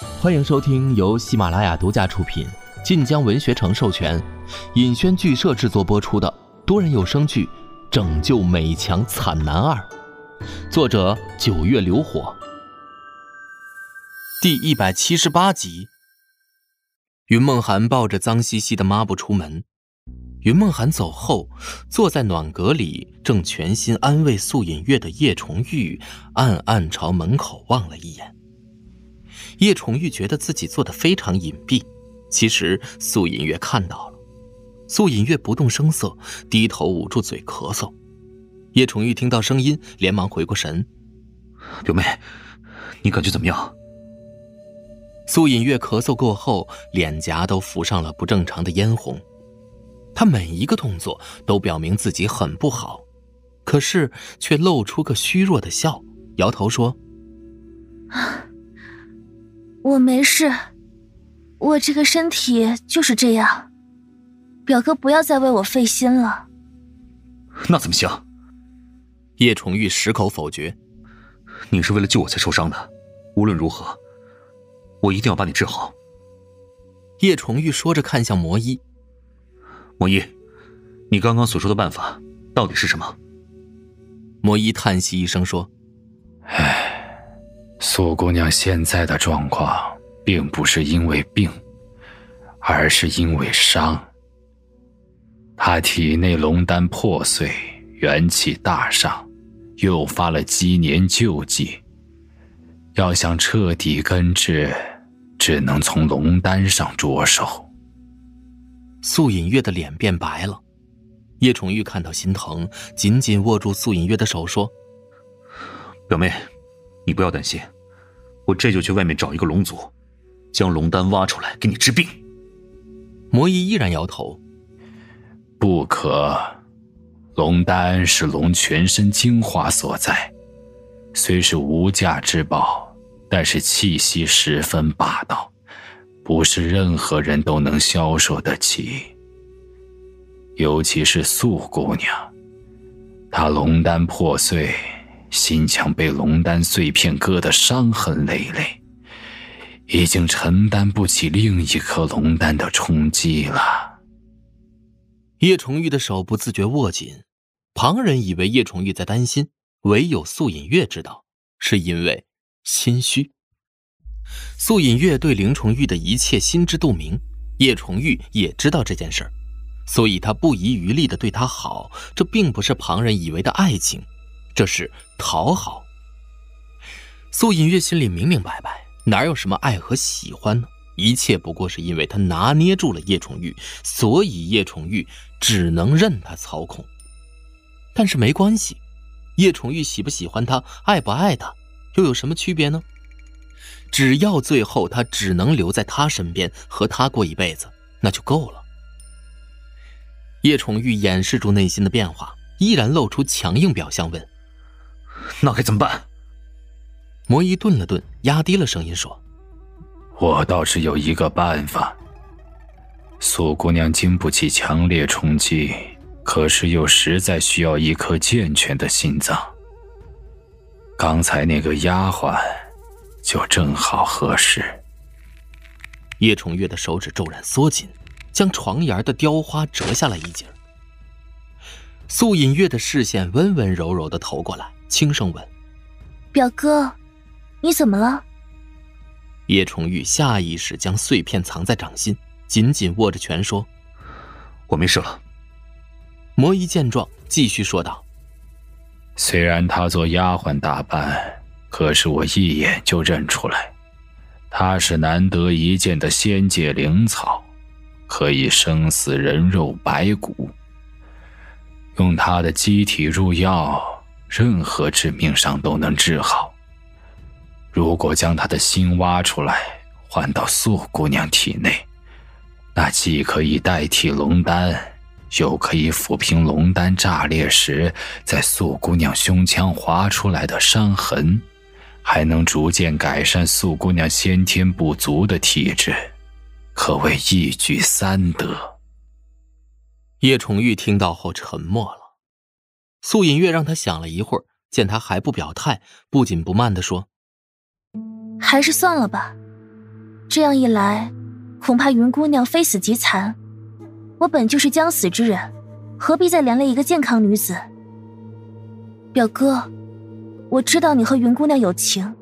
欢迎收听由喜马拉雅独家出品、晋江文学城授权、尹轩剧社制作播出的多人有声剧《拯救美强惨男二》，作者九月流火。第一百七十八集。云梦涵抱着脏兮兮的抹布出门。云梦涵走后，坐在暖阁里正全心安慰素隐月的叶重玉，暗暗朝门口望了一眼。叶崇玉觉得自己做的非常隐蔽，其实素隐月看到了。素隐月不动声色，低头捂住嘴咳嗽。叶崇玉听到声音，连忙回过神：“表妹，你感觉怎么样？”素隐月咳嗽过后，脸颊都浮上了不正常的嫣红。她每一个动作都表明自己很不好，可是却露出个虚弱的笑，摇头说：“啊我没事，我这个身体就是这样。表哥不要再为我费心了。”那怎么行？叶崇玉矢口否决：“你是为了救我才受伤的，无论如何，我一定要把你治好。”叶崇玉说着，看向魔医。魔医，你刚刚所说的办法到底是什么？魔医叹息一声说：“唉，苏姑娘现在的状况，并不是因为病，而是因为伤。她体内龙丹破碎，元气大伤，诱发了积年旧疾。要想彻底根治，只能从龙丹上着手。”素隐月的脸变白了，叶崇玉看到心疼，紧紧握住素隐月的手说：“表妹，你不要担心，我这就去外面找一个龙族，将龙丹挖出来给你治病。”魔医依然摇头：“不可，龙丹是龙全身精华所在，虽是无价之宝，但是气息十分霸道。”不是任何人都能消受得起，尤其是素姑娘，她龙丹破碎，心墙被龙丹碎片割得伤痕累累，已经承担不起另一颗龙丹的冲击了。叶崇玉的手不自觉握紧，旁人以为叶崇玉在担心，唯有素隐月知道，是因为心虚。素隐月对林重玉的一切心知肚明，叶重玉也知道这件事儿，所以他不遗余力的对他好。这并不是旁人以为的爱情，这是讨好。素隐月心里明明白白，哪有什么爱和喜欢呢？一切不过是因为他拿捏住了叶重玉，所以叶重玉只能任他操控。但是没关系，叶重玉喜不喜欢他，爱不爱他，又有什么区别呢？只要最后他只能留在他身边，和他过一辈子，那就够了。叶崇玉掩饰住内心的变化，依然露出强硬表象，问：“那该怎么办？”魔衣顿了顿，压低了声音说：“我倒是有一个办法。苏姑娘经不起强烈冲击，可是又实在需要一颗健全的心脏。刚才那个丫鬟……”就正好合适。叶崇月的手指骤然缩紧，将床沿的雕花折下来一截。素隐月的视线温温柔柔的投过来，轻声问：“表哥，你怎么了？”叶崇玉下意识将碎片藏在掌心，紧紧握着拳说：“我没事了。”魔医见状，继续说道：“虽然她做丫鬟打扮。”可是我一眼就认出来，她是难得一见的仙界灵草，可以生死人肉白骨。用他的机体入药，任何致命伤都能治好。如果将他的心挖出来，换到素姑娘体内，那既可以代替龙丹，又可以抚平龙丹炸裂时在素姑娘胸腔划出来的伤痕。还能逐渐改善素姑娘先天不足的体质，可谓一举三得。叶崇玉听到后沉默了。素隐月让他想了一会儿，见他还不表态，不紧不慢地说：“还是算了吧，这样一来，恐怕云姑娘非死即残。我本就是将死之人，何必再连累一个健康女子？表哥，我知道你和云姑娘有情，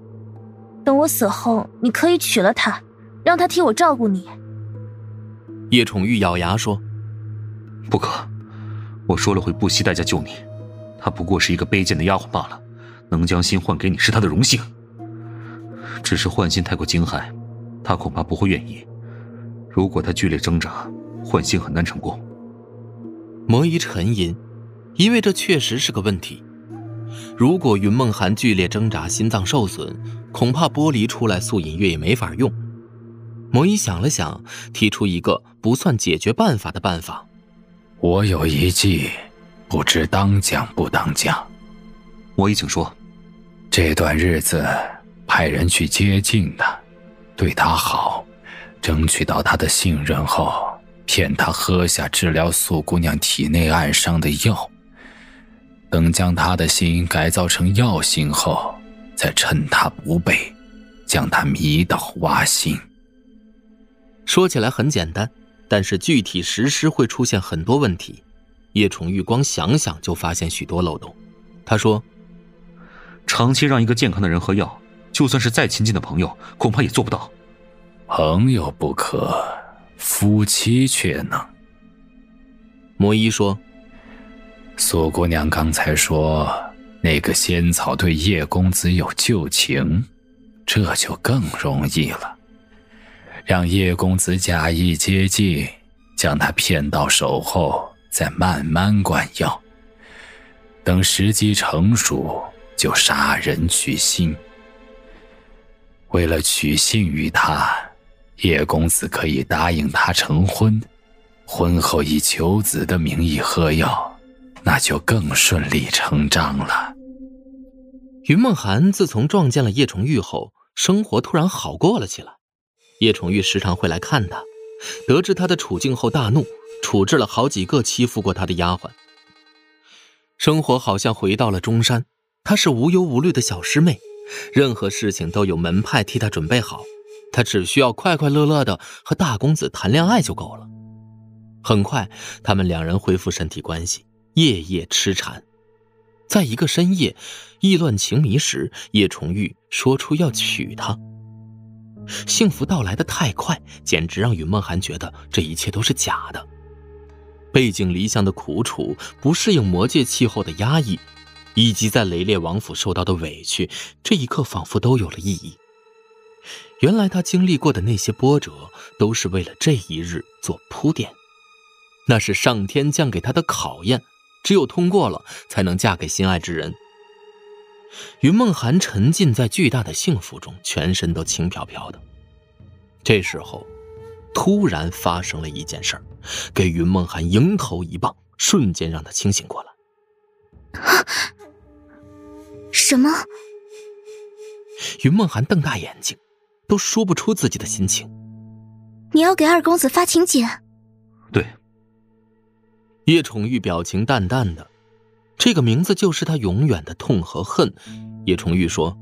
等我死后，你可以娶了她，让她替我照顾你。叶崇玉咬牙说：“不可，我说了会不惜代价救你，她不过是一个卑贱的丫鬟罢了，能将心换给你是她的荣幸。只是幻心太过惊骇，她恐怕不会愿意。如果她剧烈挣扎。”换心很难成功。魔一沉吟，因为这确实是个问题。如果云梦涵剧烈挣扎，心脏受损，恐怕剥离出来素隐月也没法用。魔一想了想，提出一个不算解决办法的办法：我有一计，不知当讲不当讲。我已请说。这段日子，派人去接近他，对他好，争取到他的信任后。骗他喝下治疗素姑娘体内暗伤的药，等将他的心改造成药性后，再趁他不备，将他迷倒挖心。说起来很简单，但是具体实施会出现很多问题。叶崇玉光想想就发现许多漏洞。他说：“长期让一个健康的人喝药，就算是再亲近的朋友，恐怕也做不到。朋友不可。”夫妻却能。魔医说：“苏姑娘刚才说那个仙草对叶公子有旧情，这就更容易了。让叶公子假意接近，将他骗到手后，再慢慢灌药。等时机成熟，就杀人取心。为了取信于他。”叶公子可以答应他成婚，婚后以求子的名义喝药，那就更顺理成章了。云梦涵自从撞见了叶崇玉后，生活突然好过了起来。叶崇玉时常会来看他，得知他的处境后大怒，处置了好几个欺负过他的丫鬟。生活好像回到了中山，她是无忧无虑的小师妹，任何事情都有门派替她准备好。他只需要快快乐乐的和大公子谈恋爱就够了。很快，他们两人恢复身体关系，夜夜痴缠。在一个深夜，意乱情迷时，叶崇玉说出要娶她。幸福到来的太快，简直让云梦涵觉得这一切都是假的。背井离乡的苦楚，不适应魔界气候的压抑，以及在雷烈王府受到的委屈，这一刻仿佛都有了意义。原来他经历过的那些波折，都是为了这一日做铺垫。那是上天降给他的考验，只有通过了，才能嫁给心爱之人。云梦涵沉浸在巨大的幸福中，全身都轻飘飘的。这时候，突然发生了一件事儿，给云梦涵迎头一棒，瞬间让他清醒过来。什么？云梦涵瞪大眼睛。都说不出自己的心情。你要给二公子发请柬？对。叶宠玉表情淡淡的，这个名字就是他永远的痛和恨。叶崇玉说：“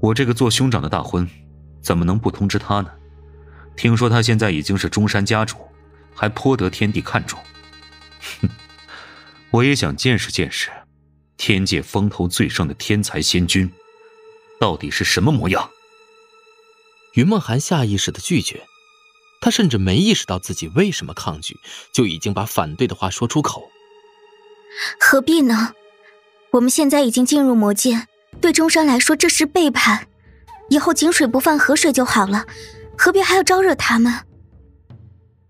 我这个做兄长的大婚，怎么能不通知他呢？听说他现在已经是中山家主，还颇得天地看重。哼，我也想见识见识，天界风头最盛的天才仙君，到底是什么模样。”云梦涵下意识的拒绝，他甚至没意识到自己为什么抗拒，就已经把反对的话说出口。何必呢？我们现在已经进入魔界，对中山来说这是背叛。以后井水不犯河水就好了，何必还要招惹他们？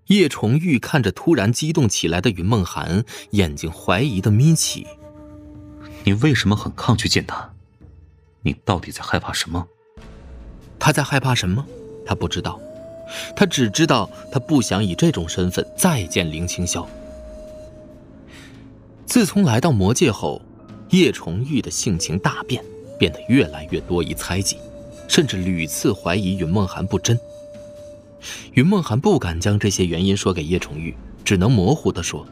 叶崇玉看着突然激动起来的云梦涵，眼睛怀疑的眯起。你为什么很抗拒见他？你到底在害怕什么？他在害怕什么？他不知道，他只知道他不想以这种身份再见林清霄。自从来到魔界后，叶崇玉的性情大变，变得越来越多疑猜忌，甚至屡次怀疑云梦涵不真。云梦涵不敢将这些原因说给叶崇玉，只能模糊的说：“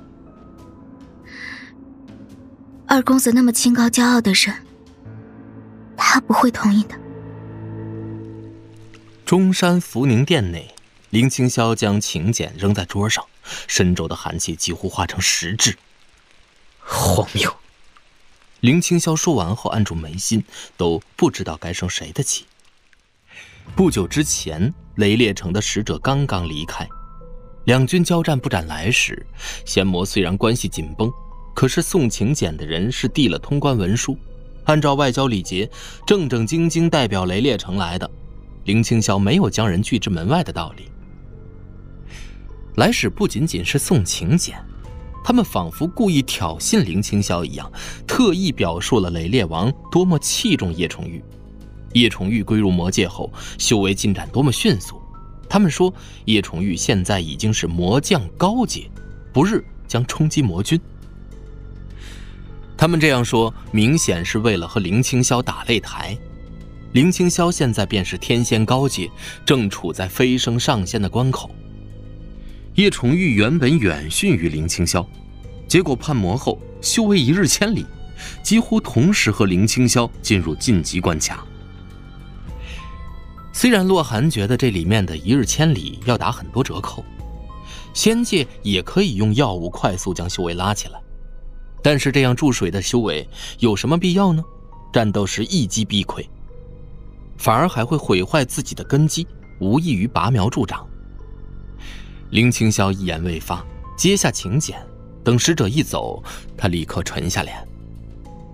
二公子那么清高骄傲的人，他不会同意的。”中山福宁殿内，林清霄将请柬扔在桌上，身周的寒气几乎化成实质。荒谬！林青霄说完后，按住眉心，都不知道该生谁的气。不久之前，雷烈城的使者刚刚离开，两军交战不斩来使。仙魔虽然关系紧绷，可是送请柬的人是递了通关文书，按照外交礼节，正正经经代表雷烈城来的。林青霄没有将人拒之门外的道理。来使不仅仅是送请柬，他们仿佛故意挑衅林青霄一样，特意表述了雷烈王多么器重叶崇玉。叶崇玉归入魔界后，修为进展多么迅速。他们说，叶崇玉现在已经是魔将高阶，不日将冲击魔君。他们这样说，明显是为了和林青霄打擂台。林青霄现在便是天仙高阶，正处在飞升上仙的关口。叶崇玉原本远逊于林青霄，结果叛魔后修为一日千里，几乎同时和林青霄进入晋级关卡。虽然洛寒觉得这里面的一日千里要打很多折扣，仙界也可以用药物快速将修为拉起来，但是这样注水的修为有什么必要呢？战斗时一击必溃。反而还会毁坏自己的根基，无异于拔苗助长。林青霄一言未发，接下请柬，等使者一走，他立刻沉下脸。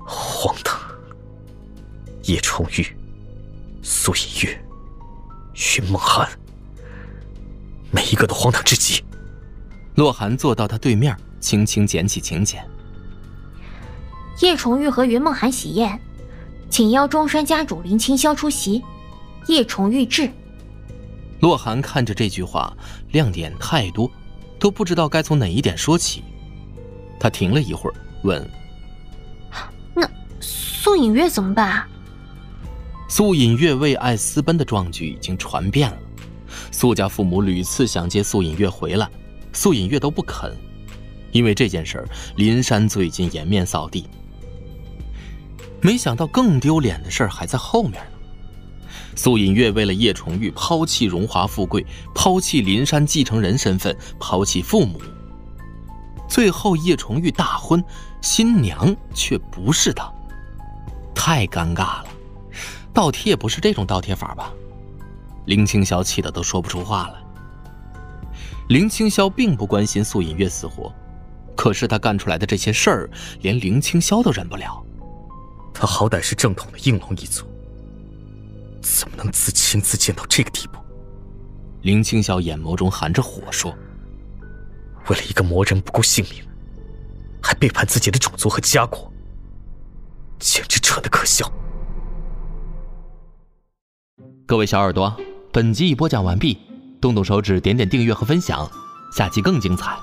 荒唐！叶重玉、苏隐月、云梦寒，每一个都荒唐至极。洛寒坐到他对面，轻轻捡起请柬。叶重玉和云梦寒喜宴。请邀中山家主林清霄出席，叶崇玉至。洛寒看着这句话，亮点太多，都不知道该从哪一点说起。他停了一会儿，问：“那苏隐月怎么办？”苏隐月为爱私奔的壮举已经传遍了，苏家父母屡次想接苏隐月回来，苏隐月都不肯。因为这件事儿，林山最近颜面扫地。没想到更丢脸的事儿还在后面呢。苏隐月为了叶崇玉抛弃荣华富贵，抛弃林山继承人身份，抛弃父母。最后叶崇玉大婚，新娘却不是他，太尴尬了。倒贴也不是这种倒贴法吧？林青霄气得都说不出话来。林青霄并不关心苏隐月死活，可是他干出来的这些事儿，连林青霄都忍不了。他好歹是正统的应龙一族，怎么能自轻自贱到这个地步？林青晓眼眸中含着火说：“为了一个魔人不顾性命，还背叛自己的种族和家国，简直扯得可笑。”各位小耳朵，本集已播讲完毕，动动手指点点订阅和分享，下集更精彩。